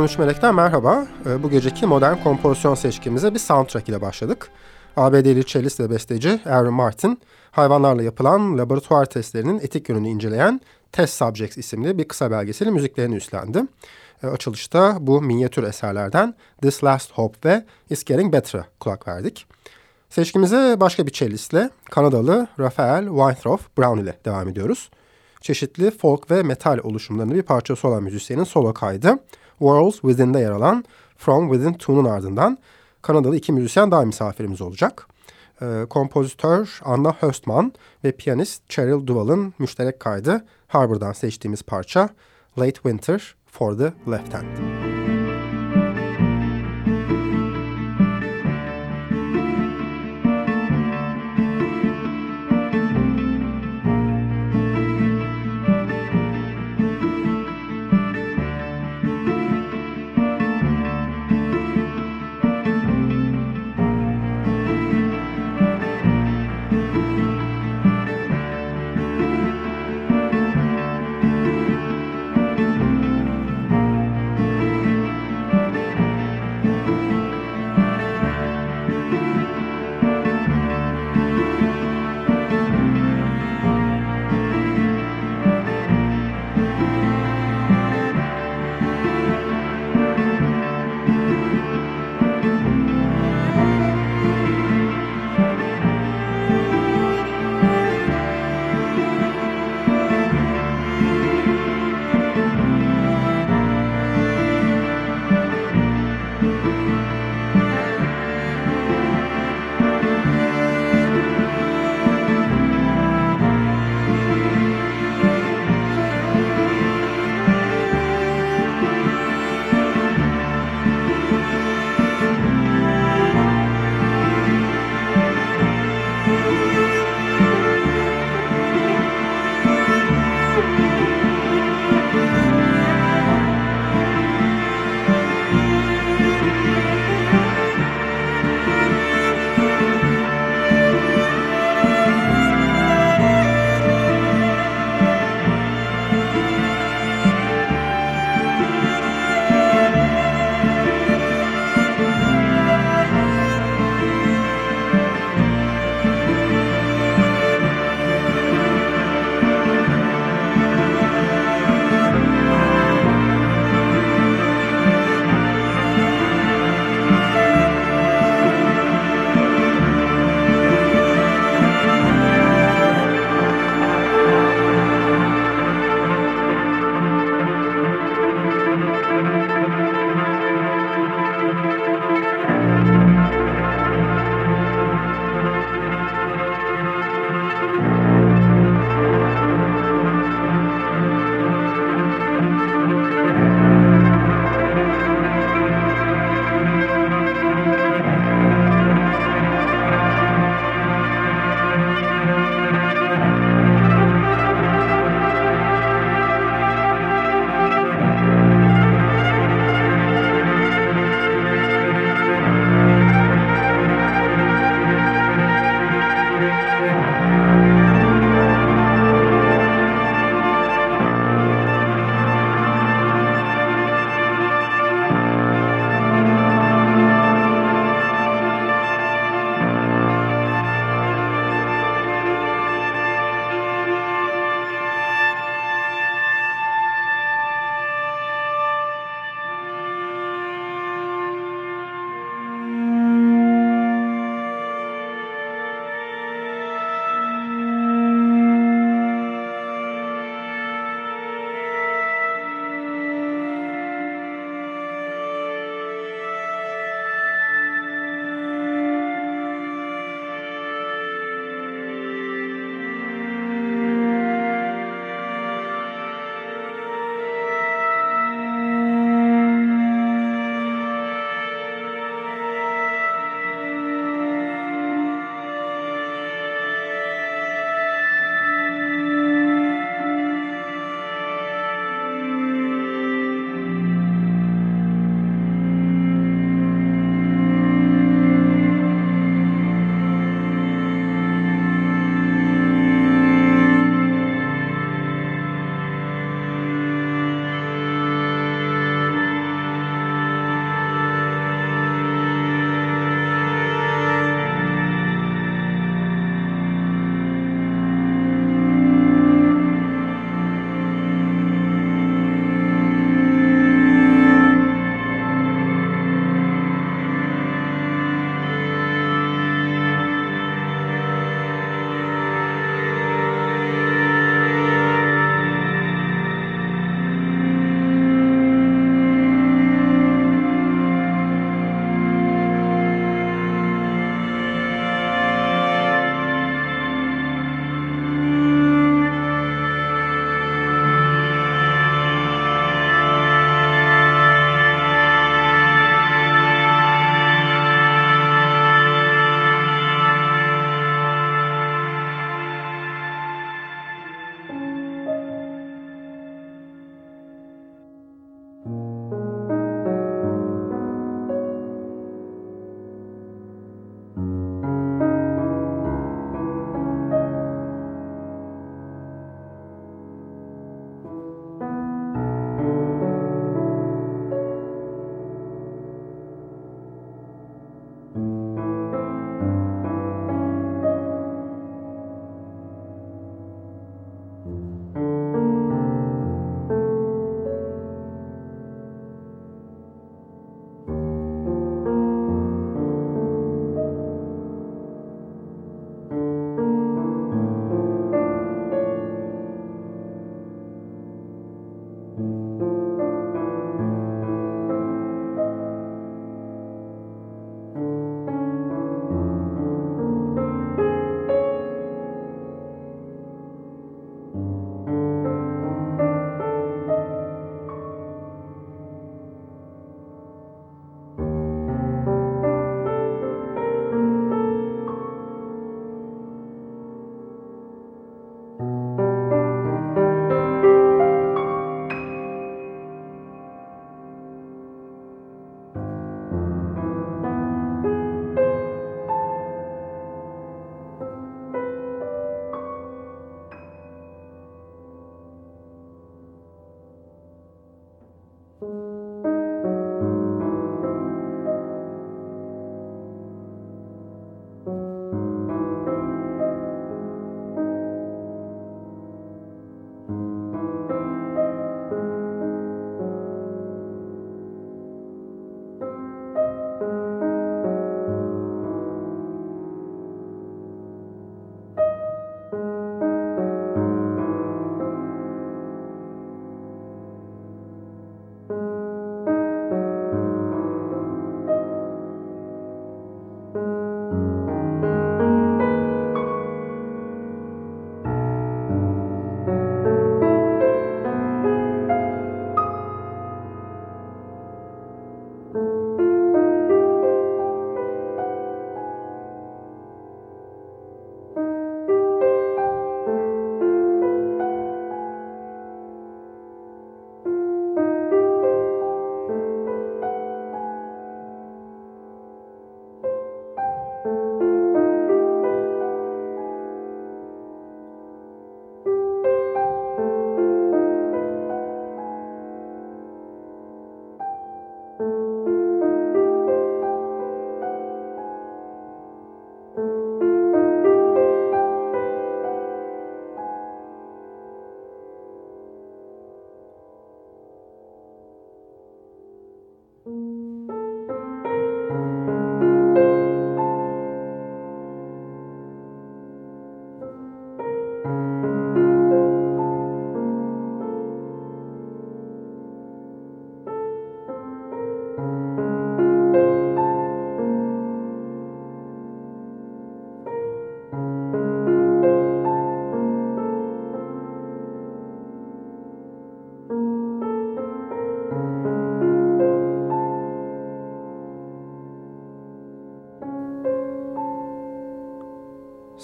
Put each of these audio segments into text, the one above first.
13 Melek'ten merhaba. Ee, bu geceki modern kompozisyon seçkimize bir soundtrack ile başladık. ABD'li cellist ve besteci Aaron Martin, hayvanlarla yapılan laboratuvar testlerinin etik yönünü inceleyen Test Subjects isimli bir kısa belgeseli müziklerini üstlendi. Ee, açılışta bu minyatür eserlerden This Last Hope ve It's Getting Better'a kulak verdik. Seçkimize başka bir cellistle Kanadalı Raphael Weintraub Brown ile devam ediyoruz. Çeşitli folk ve metal oluşumlarının bir parçası olan müzisyenin solo kaydı Worlds Within'de yer alan From Within 2'nun ardından Kanadalı iki müzisyen daha misafirimiz olacak. Ee, kompozitör Anna Höstman ve piyanist Cheryl Duval'ın müşterek kaydı Harbor'dan seçtiğimiz parça Late Winter for the Left Hand.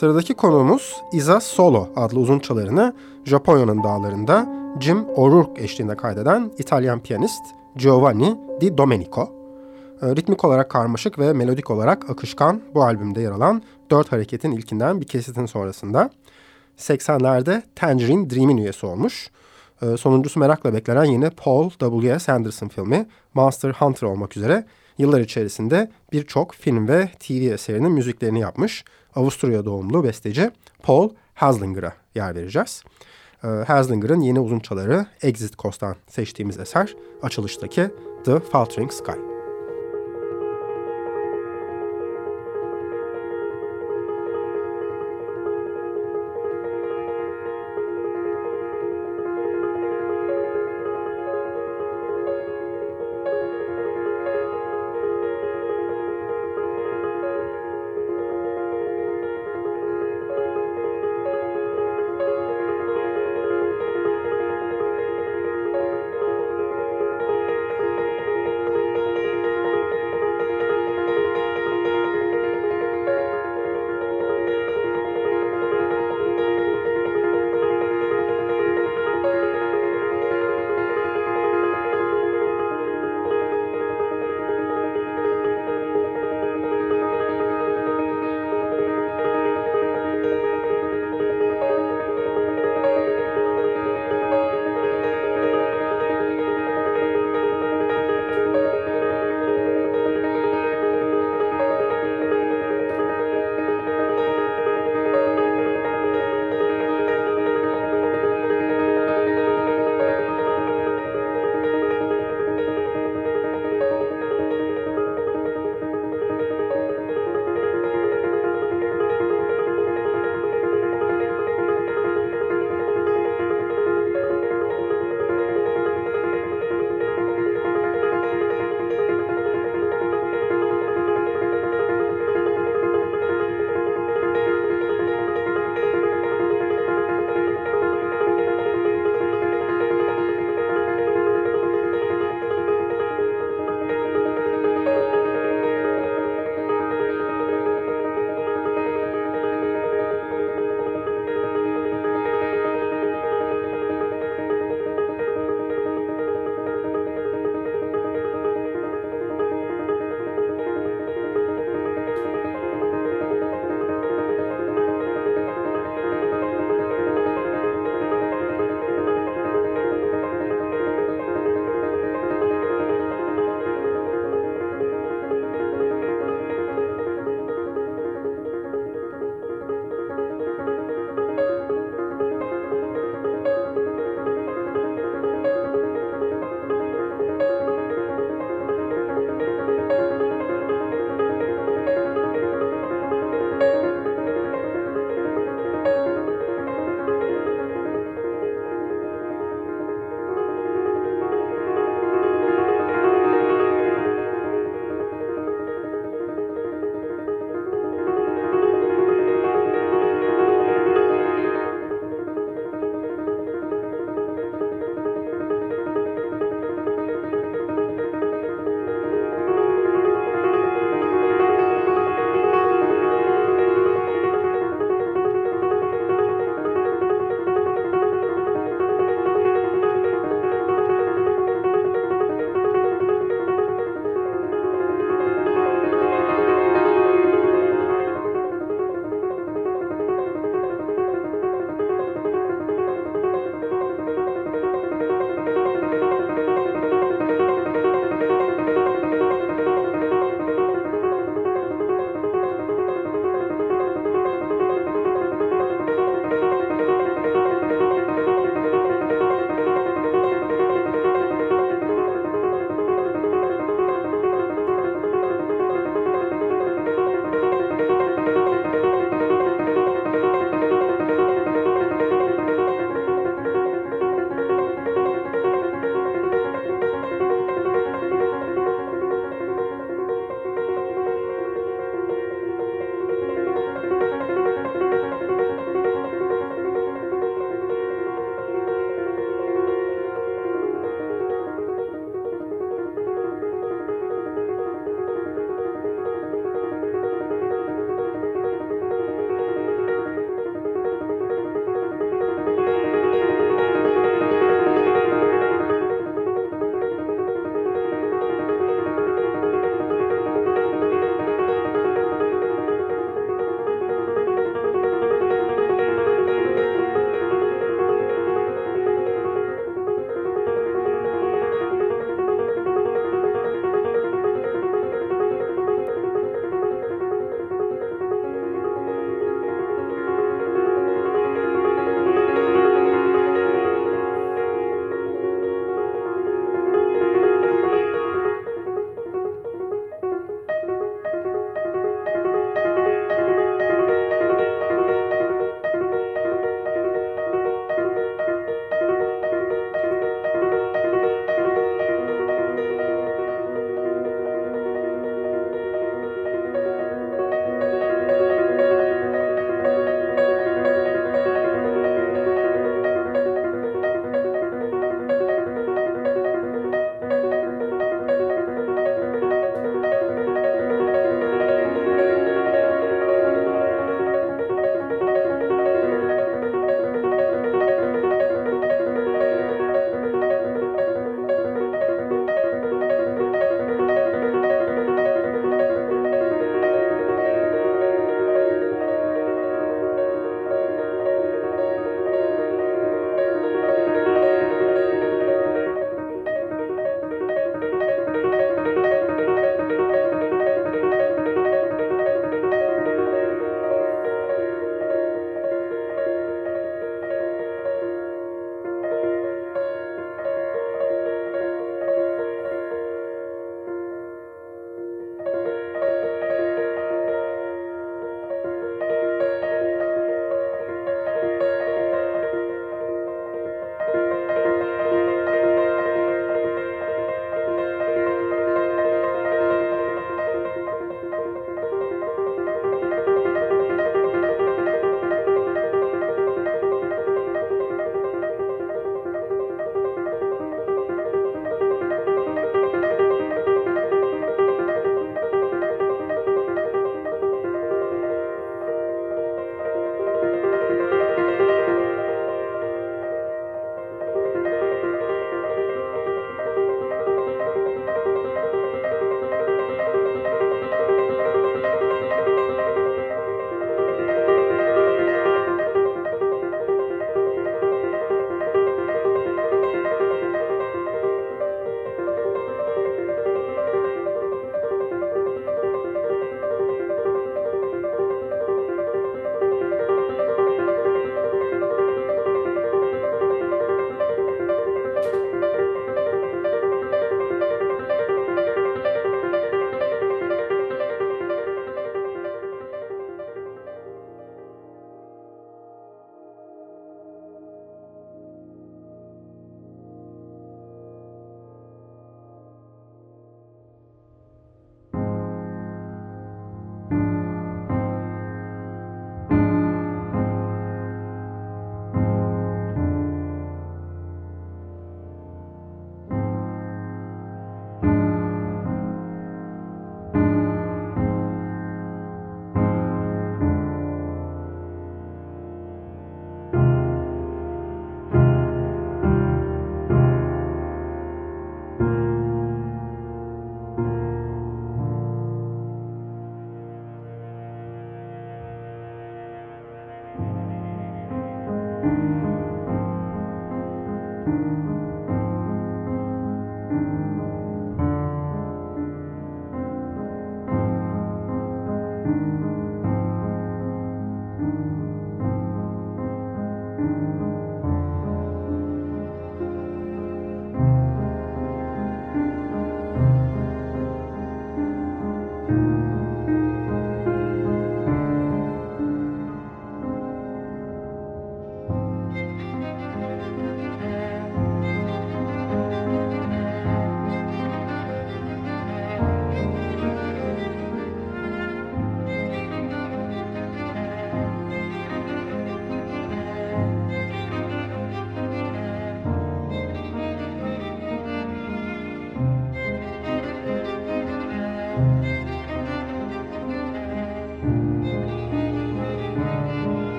Sıradaki konuğumuz Iza Solo adlı uzun çalarını Japonya'nın dağlarında Jim O'Rourke eşliğinde kaydeden İtalyan piyanist Giovanni Di Domenico. Ee, ritmik olarak karmaşık ve melodik olarak akışkan bu albümde yer alan dört hareketin ilkinden bir kesitin sonrasında 80'lerde Tangerine Dream'in üyesi olmuş. Ee, sonuncusu merakla beklenen yeni Paul W.S. Anderson filmi Monster Hunter olmak üzere yıllar içerisinde birçok film ve TV eserinin müziklerini yapmış Avusturya doğumlu besteci Paul Haslinger'a yer vereceğiz. Ee, Haslinger'ın yeni uzunçaları Exit Coast'tan seçtiğimiz eser açılıştaki The Faltering Sky.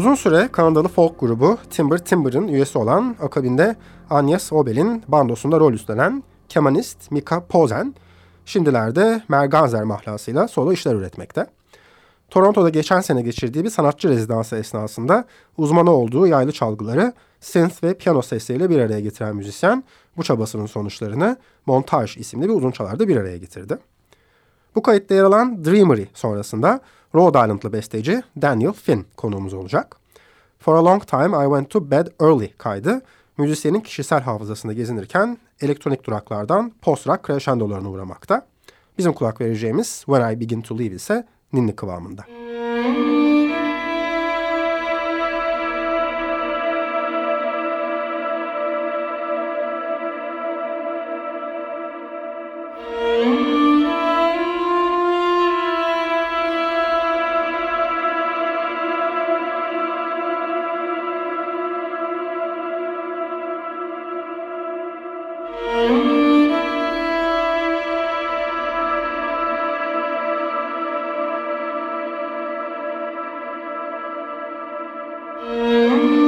Uzun süre Kanadalı folk grubu Timber Timber'ın üyesi olan akabinde Agnes Obel'in bandosunda rol üstlenen kemanist Mika Pozen, şimdilerde Merganzer mahlasıyla solo işler üretmekte. Toronto'da geçen sene geçirdiği bir sanatçı rezidansı esnasında uzmanı olduğu yaylı çalgıları synth ve piyano sesleriyle bir araya getiren müzisyen bu çabasının sonuçlarını Montaj isimli bir uzun çalarda bir araya getirdi. Bu kayıtta yer alan Dreamery sonrasında Rhode Island'lı besteci Daniel Finn konuğumuz olacak. For a Long Time I Went to Bed Early kaydı müzisyenin kişisel hafızasında gezinirken elektronik duraklardan post-rock crescendolarına uğramakta. Bizim kulak vereceğimiz When I Begin to Leave ise ninni kıvamında. Müzik Thank.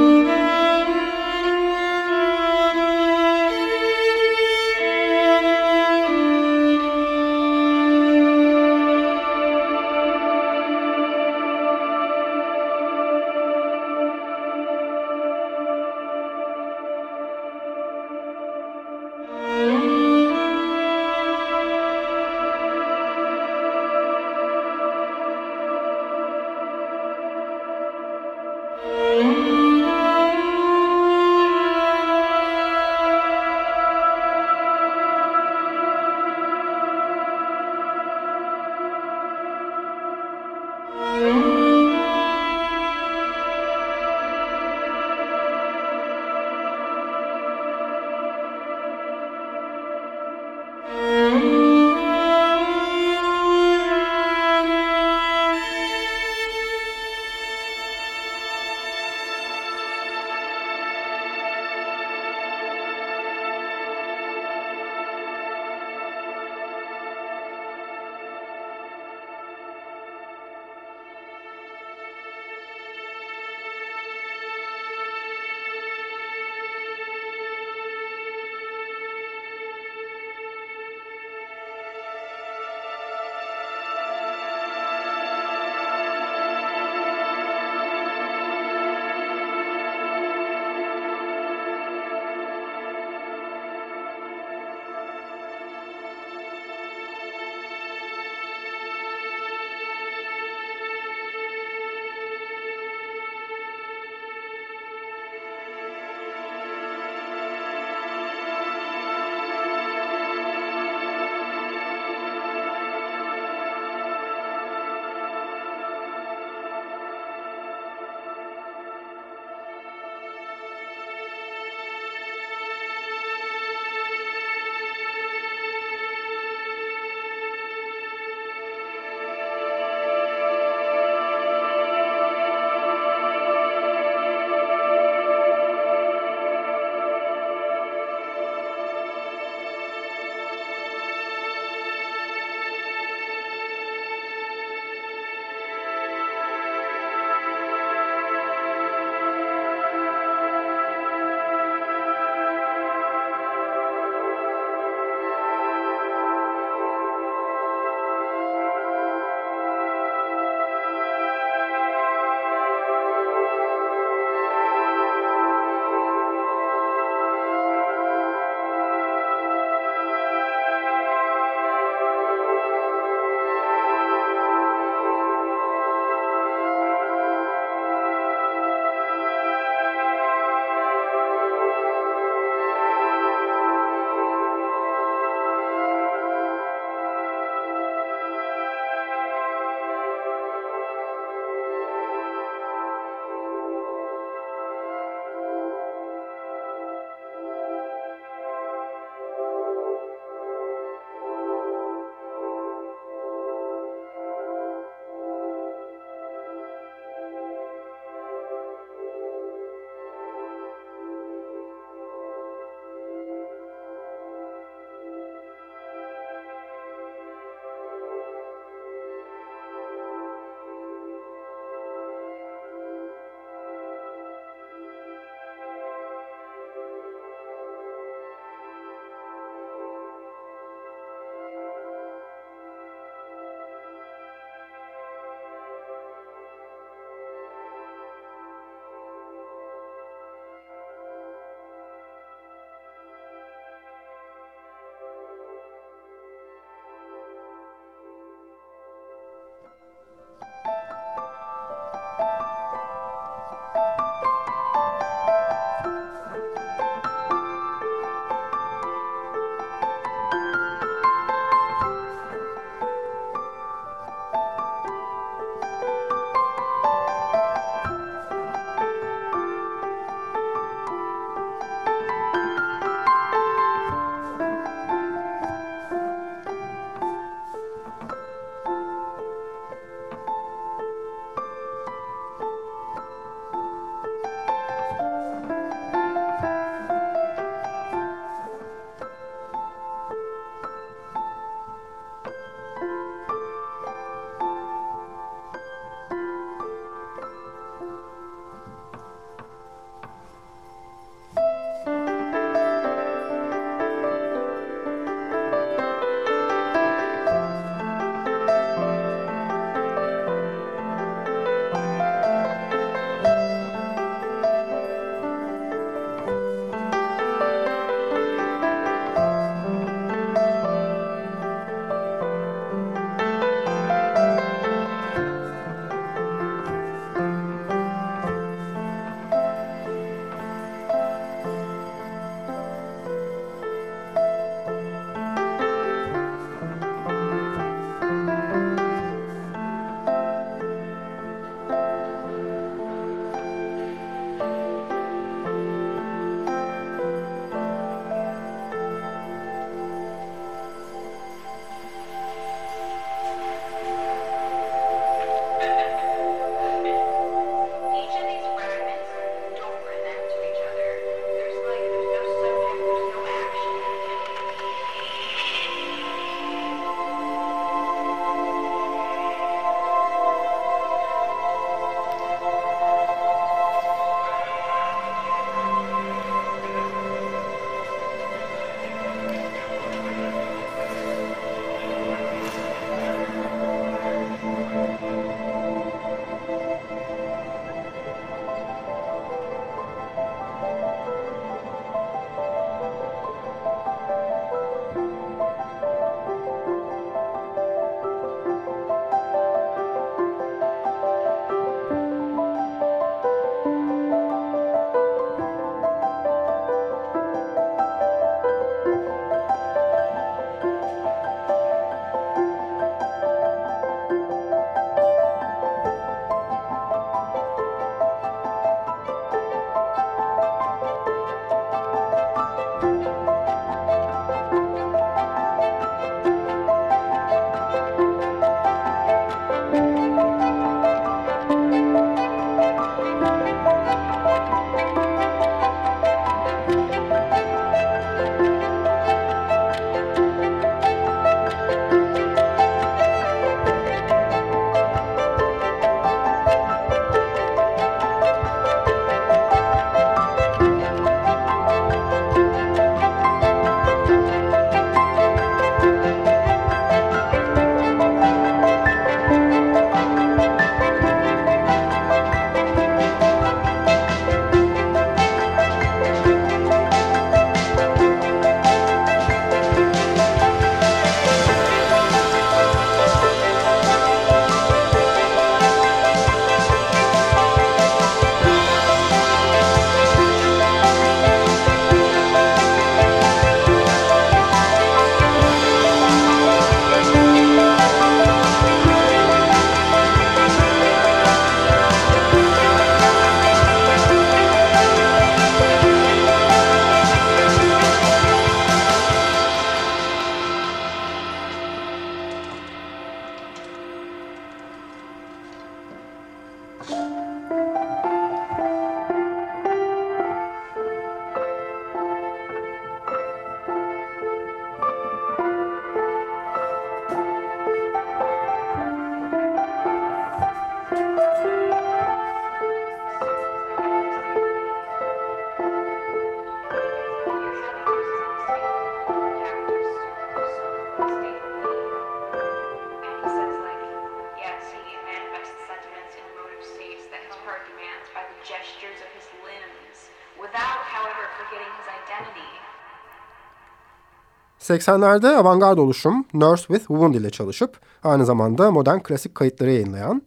80'lerde avantgard oluşum Nurse with Wound ile çalışıp aynı zamanda modern klasik kayıtları yayınlayan,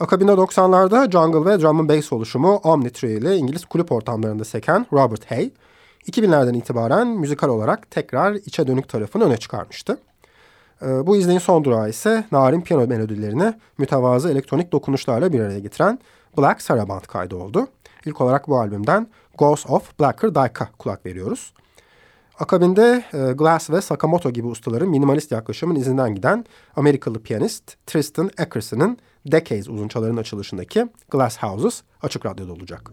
akabinde 90'larda jungle ve drum and bass oluşumu Omnitree ile İngiliz kulüp ortamlarında seken Robert Hay, 2000'lerden itibaren müzikal olarak tekrar içe dönük tarafını öne çıkarmıştı. Ee, bu izleyin son durağı ise narin piyano melodilerini mütevazı elektronik dokunuşlarla bir araya getiren Black Saraband kaydı oldu. İlk olarak bu albümden Ghost of Blacker Dyke'a kulak veriyoruz. Akabinde e, Glass ve Sakamoto gibi ustaların minimalist yaklaşımın izinden giden Amerikalı piyanist Tristan Ackerson'ın Decades uzunçaların açılışındaki Glass Houses açık radyoda olacak.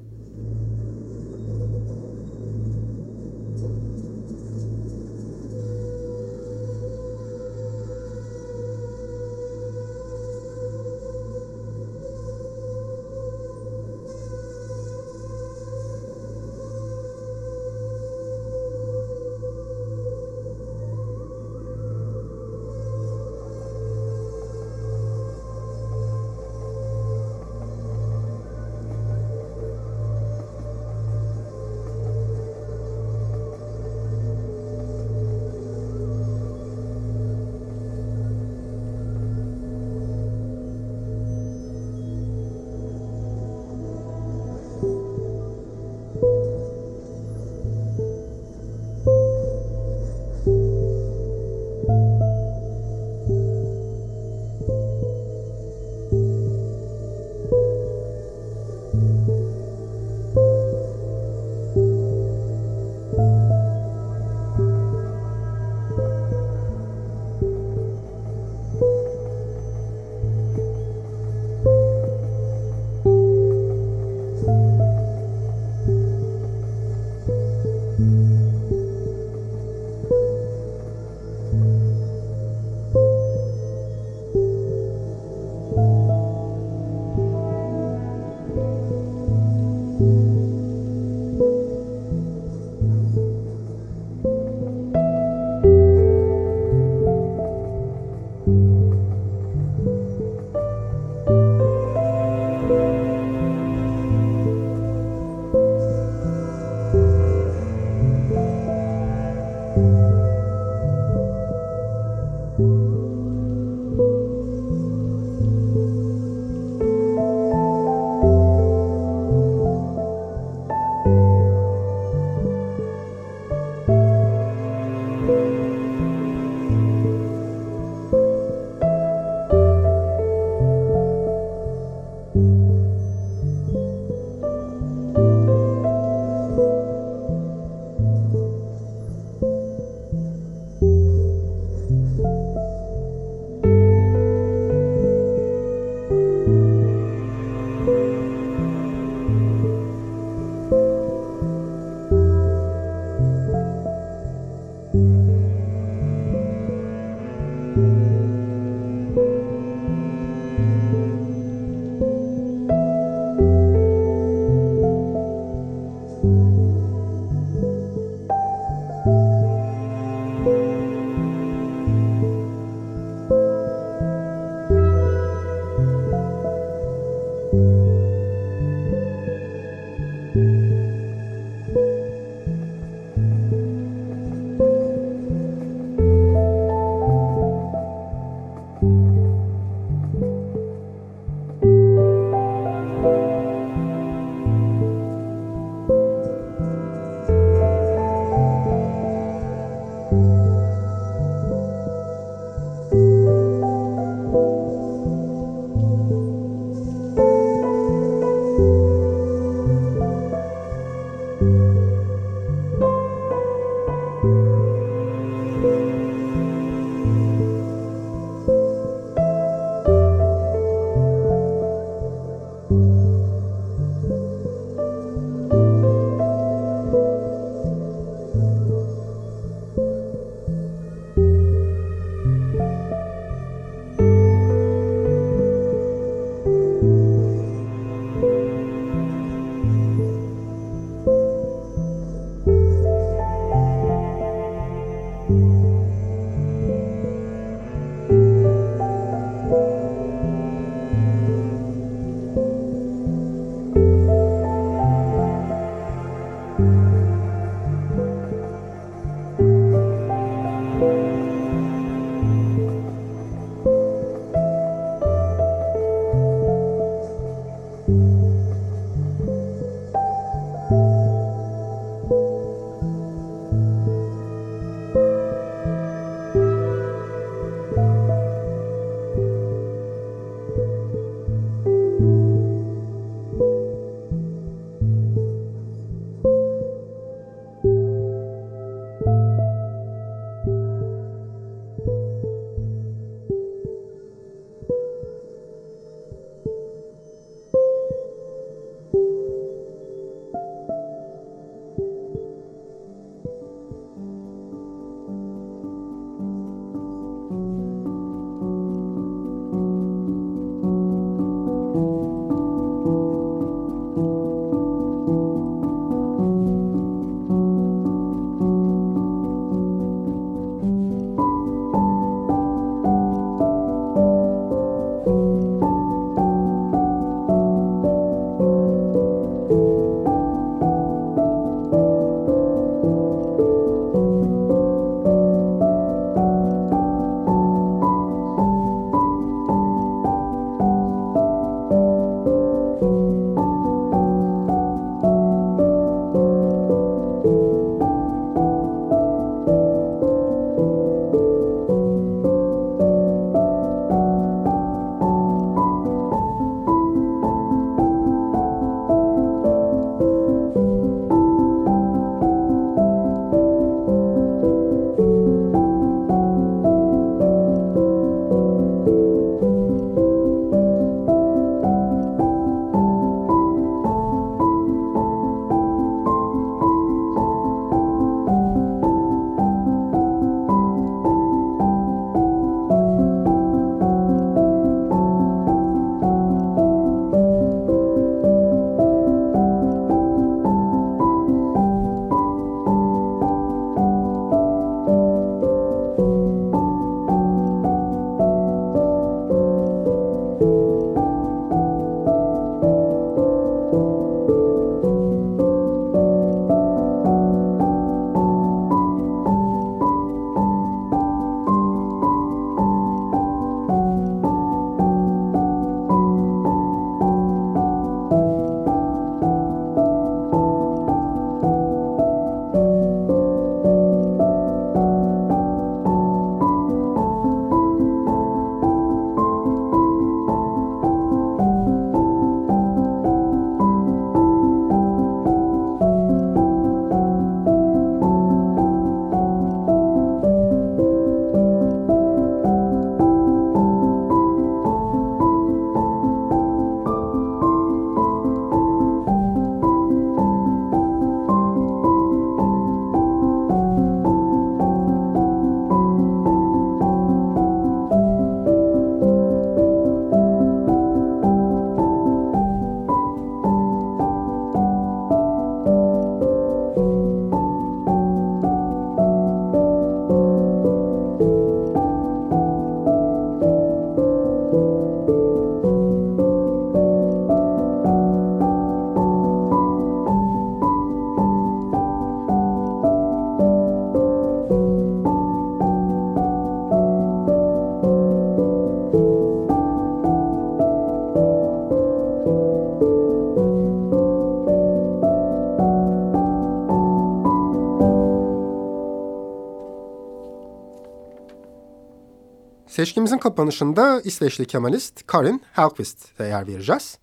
Seçkimizin kapanışında İsveçli kemanist Karin Helkvist'e yer vereceğiz.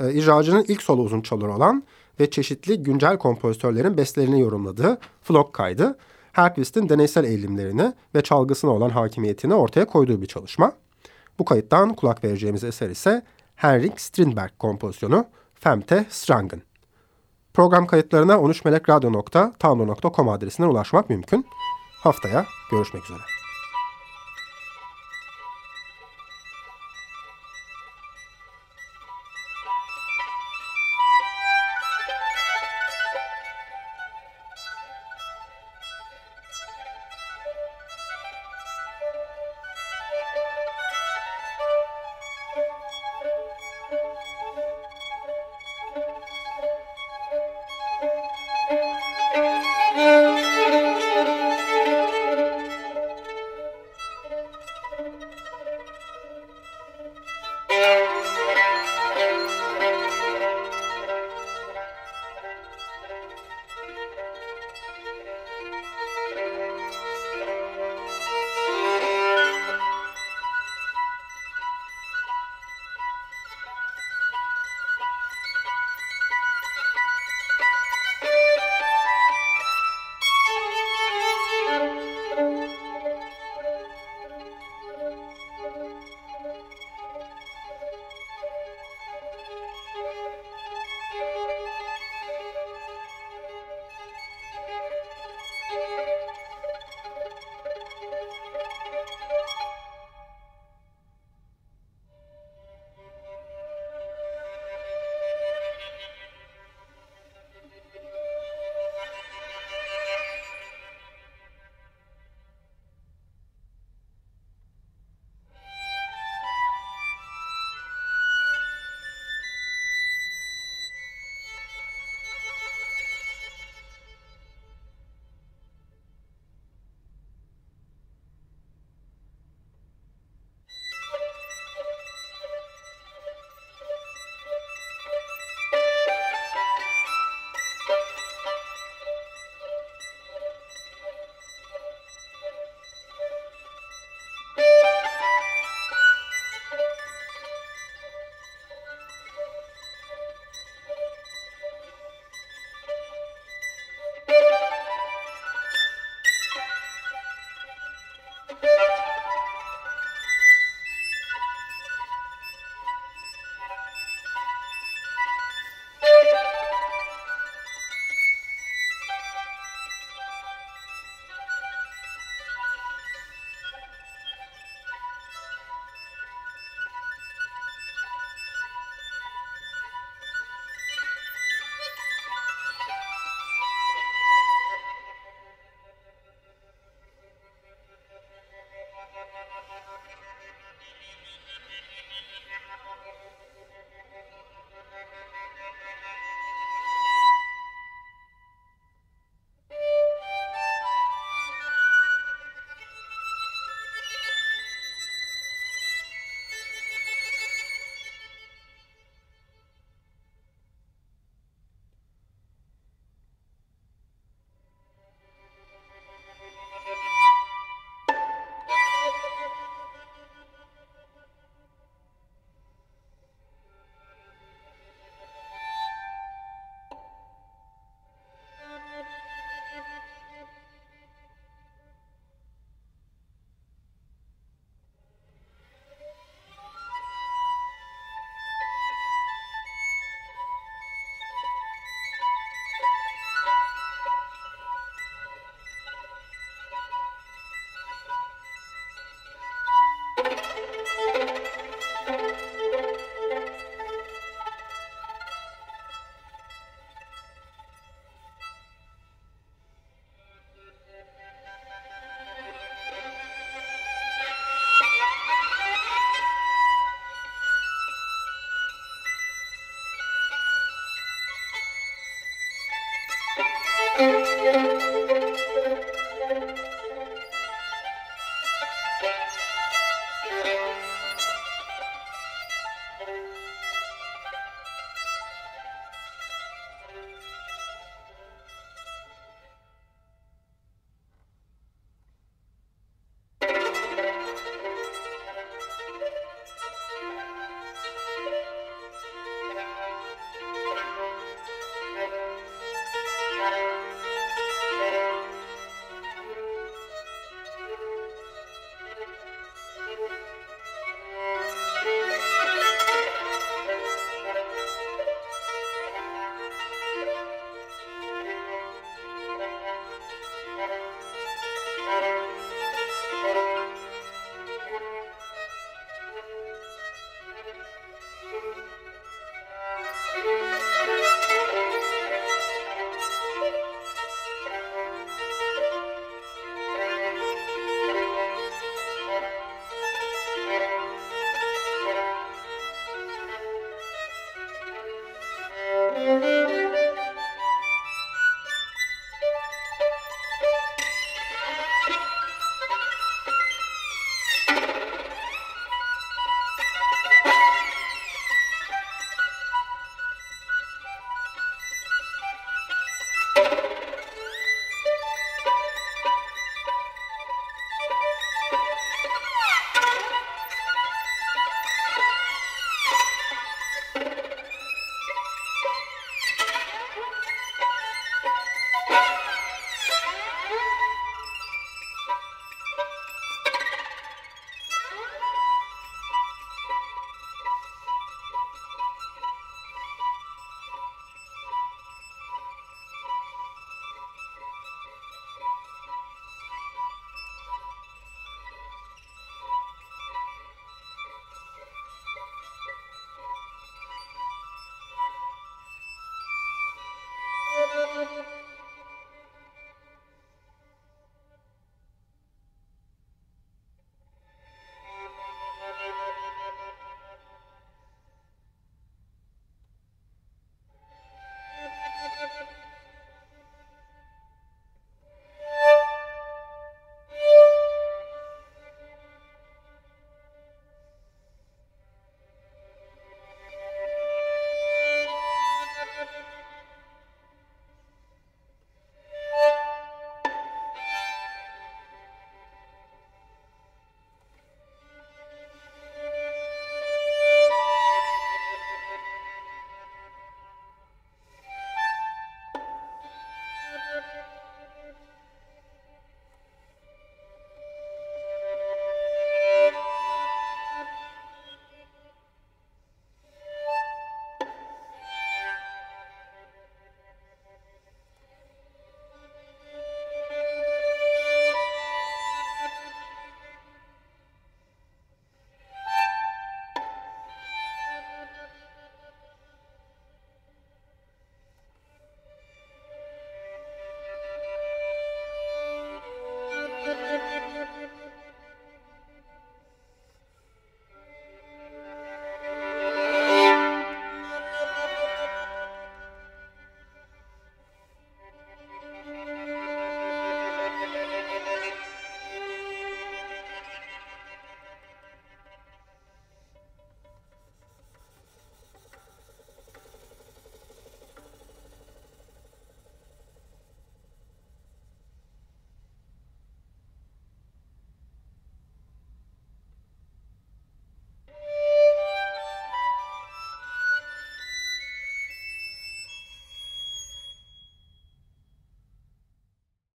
E, icracının ilk solo uzun çalır olan ve çeşitli güncel kompozitörlerin bestelerini yorumladığı Flock kaydı, Helkvist'in deneysel eğilimlerini ve çalgısına olan hakimiyetini ortaya koyduğu bir çalışma. Bu kayıttan kulak vereceğimiz eser ise Henrik Strindberg kompozisyonu Femte Strangen. Program kayıtlarına 13melekradyo.tumblr.com adresinden ulaşmak mümkün. Haftaya görüşmek üzere.